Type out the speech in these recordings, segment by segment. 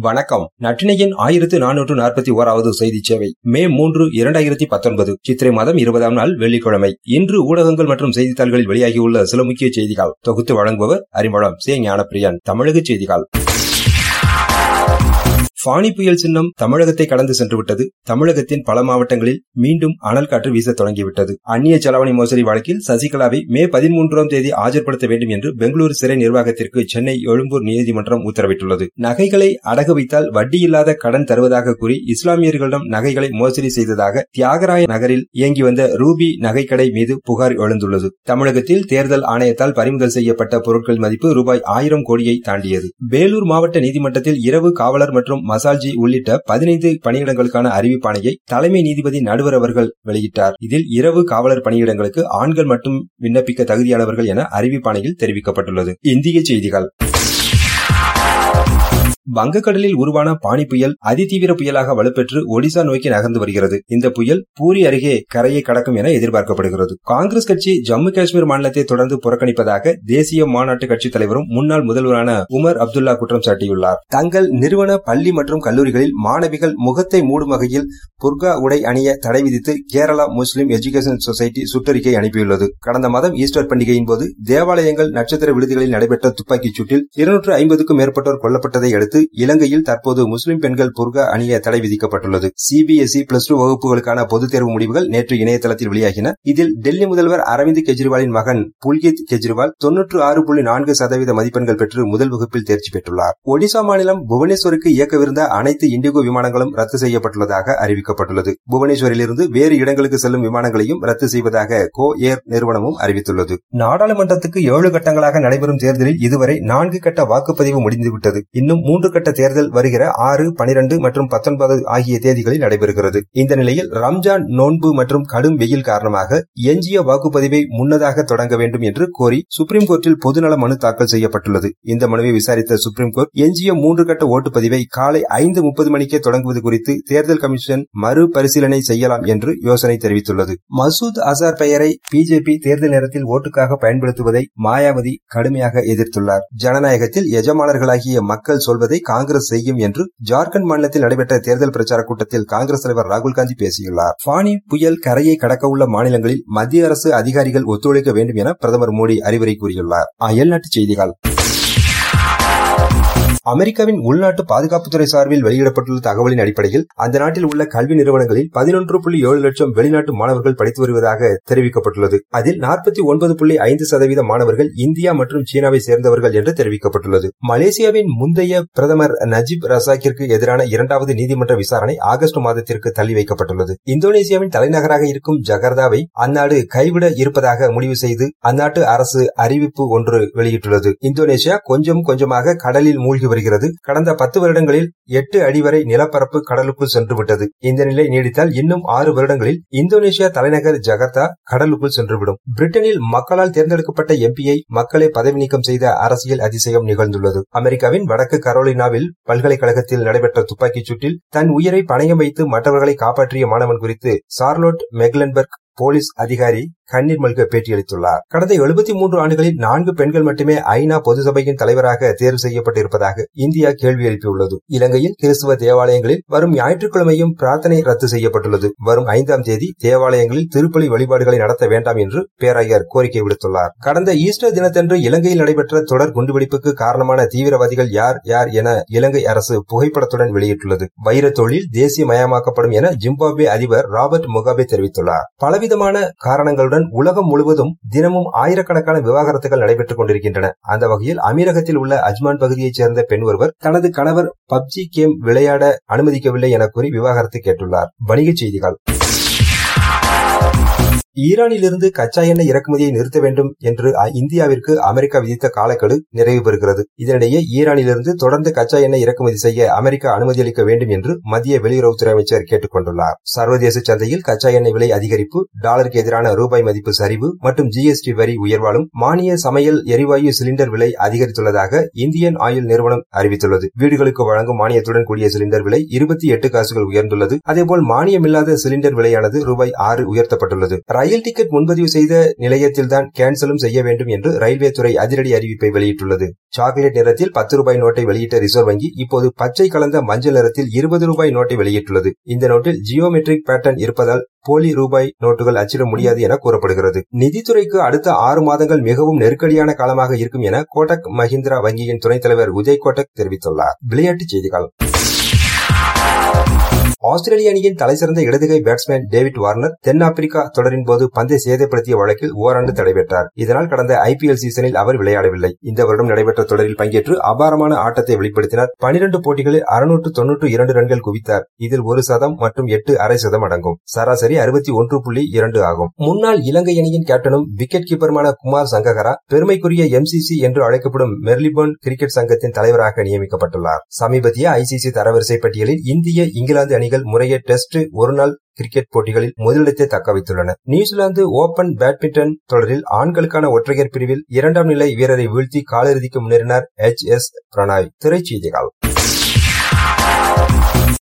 வணக்கம். நட்டினையின் ஆயிரத்து நானூற்று நாற்பத்தி ஓராவது செய்தி சேவை. மே மூன்று இரண்டாயிரத்தி பத்தொன்பது. சித்திரை மாதம் இருபதாம் நாள் வெள்ளிக்கிழமை. இன்று ஊடகங்கள் மற்றும் செய்தித்தாள்களில் வெளியாகியுள்ள சில முக்கிய செய்திகள். தொகுத்து வழங்குபவர் அறிமுகம் சே ஞானப்பிரியன். தமிழக செய்திகள். ஃபானி புயல் சின்னம் தமிழகத்தை கடந்து சென்றுவிட்டது. தமிழகத்தின் பல மாவட்டங்களில் மீண்டும் அனல் காற்று வீச தொடங்கிவிட்டது. அந்நிய செலவணி மோசடி வழக்கில் சசிகலாவை மே பதிமூன்றாம் தேதி ஆஜர்படுத்த வேண்டும் என்று பெங்களூரு சிறை நிர்வாகத்திற்கு சென்னை எழும்பூர் நீதிமன்றம் உத்தரவிட்டுள்ளது. நகைகளை அடகு வைத்தால் வட்டியில்லாத கடன் தருவதாக கூறி இஸ்லாமியர்களிடம் நகைகளை மோசடி செய்ததாக தியாகராய நகரில் இயங்கி வந்த ரூபி நகைக்கடை மீது புகார் எழுந்துள்ளது. தமிழகத்தில் தேர்தல் ஆணையத்தால் பறிமுதல் செய்யப்பட்ட பொருட்கள் மதிப்பு ரூபாய் ஆயிரம் கோடியை தாண்டியது. வேலூர் மாவட்ட நீதிமன்றத்தில் இரவு காவலர் மற்றும் மசால்ஜி உள்ளிட்ட பதினைந்து பணியிடங்களுக்கான அறிவிப்பாணையை தலைமை நீதிபதி நடுவர் அவர்கள் வெளியிட்டார். இதில் இரவு காவலர் பணியிடங்களுக்கு ஆண்கள் மட்டும் விண்ணப்பிக்க தகுதியானவர்கள் என அறிவிப்பாணையில் தெரிவிக்கப்பட்டுள்ளது. இந்திய செய்திகள். வங்கக்கடலில் உருவான பானி புயல் அதிதீவிர புயலாக வலுப்பெற்று ஒடிசா நோக்கி நகர்ந்து வருகிறது. இந்த புயல் பூரி அருகே கரையை கடக்கும் என எதிர்பார்க்கப்படுகிறது. காங்கிரஸ் கட்சி ஜம்மு காஷ்மீர் மாநிலத்தை தொடர்ந்து புறக்கணிப்பதாக தேசிய மாநாட்டு கட்சித் தலைவரும் முன்னாள் முதல்வரான உமர் அப்துல்லா குற்றம் சாட்டியுள்ளார். தங்கள் நிறுவன பள்ளி மற்றும் கல்லூரிகளில் மாணவிகள் முகத்தை மூடும் வகையில் புர்கா உடை அணிய தடை விதித்து கேரளா முஸ்லிம் எஜுகேஷன் சொசைட்டி சுற்றறிக்கை அனுப்பியுள்ளது. கடந்த மாதம் ஈஸ்டர் பண்டிகையின் போது தேவாலயங்கள் நட்சத்திர விடுதிகளில் நடைபெற்ற துப்பாக்கிச் சூட்டில் இருநூற்று ஐம்பதுக்கும் மேற்பட்டோர் கொல்லப்பட்டதை அடுத்து இலங்கையில் தற்போது முஸ்லிம் பெண்கள் புர்கா அணிய தடை விதிக்கப்பட்டுள்ளது. சிபிஎஸ்இ பிளஸ் டூ வகுப்புகளுக்கான பொதுத் தேர்வு முடிவுகள் நேற்று இணையதளத்தில் வெளியாகின. இதில் டெல்லி முதல்வர் அரவிந்த் கெஜ்ரிவாலின் மகன் புல்கித் கெஜ்ரிவால் தொன்னூற்று ஆறு புள்ளி நான்கு சதவீத மதிப்பெண்கள் பெற்று முதல் வகுப்பில் தேர்ச்சி பெற்றுள்ளார். ஒடிசா மாநிலம் புவனேஸ்வருக்கு இயக்கவிருந்த அனைத்து இண்டிகோ விமானங்களும் ரத்து செய்யப்பட்டுள்ளதாக அறிவிக்கப்பட்டுள்ளது. புவனேஸ்வரிலிருந்து வேறு இடங்களுக்கு செல்லும் விமானங்களையும் ரத்து செய்வதாக கோ ஏர் நிறுவனமும் அறிவித்துள்ளது. நாடாளுமன்றத்துக்கு ஏழு கட்டங்களாக நடைபெறும் தேர்தலில் இதுவரை நான்கு கட்ட வாக்குப்பதிவு முடிந்துவிட்டது. இன்னும் மூன்று கட்ட தேர்தல் வருகிற ஆறு பனிரெண்டு மற்றும் பத்தொன்பது ஆகிய தேதிகளில் நடைபெறுகிறது. இந்த நிலையில் ரம்ஜான் நோன்பு மற்றும் கடும் வெயில் காரணமாக எஞ்சிய வாக்குப்பதிவை முன்னதாக தொடங்க வேண்டும் என்று கோரி சுப்ரீம் கோர்ட்டில் பொதுநல மனு தாக்கல் செய்யப்பட்டுள்ளது. இந்த மனுவை விசாரித்த சுப்ரீம் கோர்ட் எஞ்சிய மூன்று கட்ட ஓட்டுப்பதிவை காலை ஐந்து முப்பது மணிக்கே தொடங்குவது குறித்து தேர்தல் கமிஷன் மறுபரிசீலனை செய்யலாம் என்று யோசனை தெரிவித்துள்ளது. மசூத் அசார் பெயரை பிஜேபி தேர்தல் நேரத்தில் ஓட்டுக்காக பயன்படுத்துவதை மாயாவதி கடுமையாக எதிர்த்துள்ளார். ஜனநாயகத்தில் எஜமானர்களாகிய மக்கள் சொல்வதை காங்கிரஸ் செய்யும் என்று ஜார்க்கண்ட் மாநிலத்தில் நடைபெற்ற தேர்தல் பிரச்சார கூட்டத்தில் காங்கிரஸ் தலைவர் ராகுல் காந்தி பேசியுள்ளார். பானி புயல் கரையை கடக்க உள்ள மாநிலங்களில் மத்திய அரசு அதிகாரிகள் ஒத்துழைக்க வேண்டும் என பிரதமர் மோடி அறிவுரை கூறியுள்ளார். அயல்நாட்டுச் செய்திகள். அமெரிக்காவின் உள்நாட்டு பாதுகாப்புத்துறை சார்பில் வெளியிடப்பட்டுள்ள தகவலின் அடிப்படையில் அந்த நாட்டில் உள்ள கல்வி நிறுவனங்களில் பதினொன்று புள்ளி ஏழு லட்சம் வெளிநாட்டு மாணவர்கள் படித்து வருவதாக தெரிவிக்கப்பட்டுள்ளது. அதில் நாற்பத்தி ஒன்பது புள்ளி ஐந்து சதவீத மாணவர்கள் இந்தியா மற்றும் சீனாவை சேர்ந்தவர்கள் என்று தெரிவிக்கப்பட்டுள்ளது. மலேசியாவின் முந்தைய பிரதமர் நஜீப் ரசாக்கிற்கு எதிரான இரண்டாவது நீதிமன்ற விசாரணை ஆகஸ்ட் மாதத்திற்கு தள்ளி வைக்கப்பட்டுள்ளது. இந்தோனேசியாவின் தலைநகராக இருக்கும் ஜகர்தாவை அந்நாடு கைவிட இருப்பதாக முடிவு செய்து அந்நாட்டு அரசு அறிவிப்பு ஒன்று வெளியிட்டுள்ளது. இந்தோனேசியா கொஞ்சம் கொஞ்சமாக கடலில் மூழ்கி வருகிறது. கடந்த பத்து வருடங்களில் எட்டு அடி வரை நிலப்பரப்பு கடலுக்குள் சென்றுவிட்டது. இந்த நிலை நீடித்தால் இன்னும் ஆறு வருடங்களில் இந்தோனேஷியா தலைநகர் ஜகர்த்தா கடலுக்குள் சென்றுவிடும். பிரிட்டனில் மக்களால் தேர்ந்தெடுக்கப்பட்ட எம்பியை மக்களை பதவி நீக்கம் செய்த அரசியல் அதிசயம் நிகழ்ந்துள்ளது. அமெரிக்காவின் வடக்கு கரோலினாவில் பல்கலைக்கழகத்தில் நடைபெற்ற துப்பாக்கிச் சூட்டில் தன் உயிரை பணயம் வைத்து மற்றவர்களை காப்பாற்றிய மாணவன் குறித்து சார்லோட் மெக்லன்பர்க் போலீஸ் அதிகாரி கண்ணீர் மல்க பேட்டியளித்துள்ளார். கடந்த எழுபத்தி மூன்று ஆண்டுகளில் நான்கு பெண்கள் மட்டுமே ஐநா பொது சபையின் தலைவராக தேர்வு செய்யப்பட்டிருப்பதாக இந்தியா கேள்வி எழுப்பியுள்ளது. இலங்கையில் கிறிஸ்துவ தேவாலயங்களில் வரும் ஞாயிற்றுக்கிழமையும் பிரார்த்தனை ரத்து செய்யப்பட்டுள்ளது. வரும் ஐந்தாம் தேதி தேவாலயங்களில் திருப்பலி வழிபாடுகளை நடத்த வேண்டாம் என்று பேராயர் கோரிக்கை விடுத்துள்ளார். கடந்த ஈஸ்டர் தினத்தன்று இலங்கையில் நடைபெற்ற தொடர் குண்டுவெடிப்புக்கு காரணமான தீவிரவாதிகள் யார் யார் என இலங்கை அரசு புகைப்படத்துடன் வெளியிட்டுள்ளது. வைர தொழில் தேசியமயமாக்கப்படும் என ஜிம்பாப்வே அதிபர் ராபர்ட் முகாபே தெரிவித்துள்ளார். பலவிதமான காரணங்களுடன் உலகம் முழுவதும் தினமும் ஆயிரக்கணக்கான விவாகரத்துகள் நடைபெற்றுக் கொண்டிருக்கின்றன. அந்த வகையில் அமீரகத்தில் உள்ள அஜ்மான் பகுதியைச் சேர்ந்த பெண் ஒருவர் தனது கணவர் பப்ஜி கேம் விளையாட அனுமதிக்கவில்லை என கூறி விவாகரத்து கேட்டுள்ளார். வணிகச் செய்திகள். ஈரானிலிருந்து கச்சா எண்ணெய் இறக்குமதியை நிறுத்த வேண்டும் என்று இந்தியாவிற்கு அமெரிக்கா விதித்த காலக்கெடு நிறைவு பெறுகிறது. இதனிடையே ஈரானிலிருந்து தொடர்ந்து கச்சா எண்ணெய் இறக்குமதி செய்ய அமெரிக்கா அனுமதி அளிக்க வேண்டும் என்று மத்திய வெளியுறவுத்துறை அமைச்சர் கேட்டுக் கொண்டுள்ளார். சர்வதேச சந்தையில் கச்சா எண்ணெய் விலை அதிகரிப்பு டாலருக்கு எதிரான ரூபாய் மதிப்பு சரிவு மற்றும் ஜிஎஸ்டி வரி உயர்வாலும் மானிய சமையல் எரிவாயு சிலிண்டர் விலை அதிகரித்துள்ளதாக இந்தியன் ஆயில் நிறுவனம் அறிவித்துள்ளது. வீடுகளுக்கு வழங்கும் மானியத்துடன் கூடிய சிலிண்டர் விலை இருபத்தி எட்டு காசுகள் உயர்ந்துள்ளது. அதேபோல் மானியமில்லாத சிலிண்டர் விலையானது ரூபாய் ஆறு உயர்த்தப்பட்டுள்ளது. ரயில் டிக்கெட் முன்பதிவு செய்த நிலையத்தில்தான் கேன்சலும் செய்ய வேண்டும் என்று ரயில்வே துறை அதிரடி அறிவிப்பை வெளியிட்டுள்ளது. சாக்லேட் நிறத்தில் பத்து ரூபாய் நோட்டை வெளியிட்ட ரிசர்வ் வங்கி இப்போது பச்சை கலந்த மஞ்சள் நிறத்தில் இருபது ரூபாய் நோட்டை வெளியிட்டுள்ளது. இந்த நோட்டில் ஜியோமெட்ரிக் பேட்டர்ன் இருப்பதால் போலி ரூபாய் நோட்டுகள் அச்சிட முடியாது என கூறப்படுகிறது. நிதித்துறைக்கு அடுத்த ஆறு மாதங்கள் மிகவும் நெருக்கடியான காலமாக இருக்கும் என கோட்டக் மஹிந்திரா வங்கியின் துணைத் தலைவர் உதய் கோட்டக் தெரிவித்துள்ளார். விளையாட்டுச் செய்திகள். ஆஸ்திரேலிய அணியின் தலைசிறந்த இடதுகை பேட்ஸ்மேன் டேவிட் வார்னர் தென்னாப்பிரிக்கா தொடரின் போது பந்தை சேதப்படுத்திய வழக்கில் ஓராண்டு தடை பெற்றார். இதனால் கடந்த ஐபிஎல் சீசனில் அவர் விளையாடவில்லை. இந்த வருடம் நடைபெற்ற தொடரில் பங்கேற்று அபாரமான ஆட்டத்தை வெளிப்படுத்தினார். பனிரண்டு போட்டிகளில் அறுநூற்று தொன்னூற்று இரண்டு ரன்கள் குவித்தார். இதில் ஒரு சதம் மற்றும் எட்டு அரை சதம் அடங்கும். சராசரி அறுபத்தி ஒன்று புள்ளி இரண்டு ஆகும். முன்னாள் இலங்கை அணியின் கேப்டனும் விக்கெட் கீப்பருமான குமார் சங்ககரா பெருமைக்குரிய எம்சிசி என்று அழைக்கப்படும் மெர்லிபோன் கிரிக்கெட் சங்கத்தின் தலைவராக நியமிக்கப்பட்டுள்ளார். சமீபத்திய ஐசிசி தரவரிசை பட்டியலில் இந்திய இங்கிலாந்து அணி அணிகள் முறையே டெஸ்ட் ஒருநாள் கிரிக்கெட் போட்டிகளில் முதலிடத்தை தக்க வைத்துள்ளன. நியூசிலாந்து ஓபன் பேட்மிண்டன் தொடரில் ஆண்களுக்கான ஒற்றையர் பிரிவில் இரண்டாம் நிலை வீரரை வீழ்த்தி காலிறுதிக்கு முன்னேறினார் எச் எஸ் பிரணாய். திரைச்செய்திகள்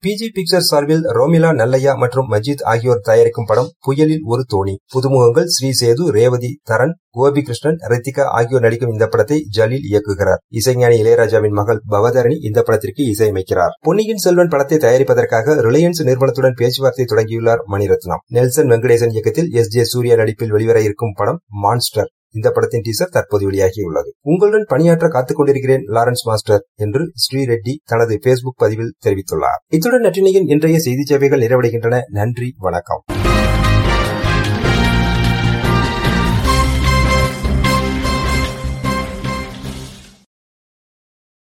பிஜி பிக்சர் சார்பில் ரோமிலா நல்லையா மற்றும் மஜித் ஆகியோர் தயாரிக்கும் படம் புயலில் ஒரு தோணி. புதுமுகங்கள் ஸ்ரீ சேது ரேவதி தரன் கோபி கிருஷ்ணன் ரித்திகா ஆகியோர் நடிக்கும் இந்த படத்தை ஜலீல் இயக்குகிறார். இசைஞானி இளையராஜாவின் மகள் பவதரணி இந்த படத்திற்கு இசையமைக்கிறார். பொன்னியின் செல்வன் படத்தை தயாரிப்பதற்காக ரிலையன்ஸ் நிறுவனத்துடன் பேச்சுவார்த்தை தொடங்கியுள்ளார் மணிரத்னம். நெல்சன் வெங்கடேசன் இயக்கத்தில் எஸ். ஜே. சூர்யா நடிப்பில் வெளிவர இருக்கும் படம் மான்ஸ்டர். இந்த படத்தின் டீசர் தற்போது வெளியாகியுள்ளது உங்களுடன் பணியாற்ற காத்துக் கொண்டிருக்கிறேன் லாரன்ஸ் மாஸ்டர் என்று ஸ்ரீ ரெட்டி தனது பேஸ்புக் பதிவில் தெரிவித்துள்ளார். இத்துடன் நற்றினியின் இன்றைய செய்தி சேவைகள் நிறைவடைகின்றன. நன்றி வணக்கம்.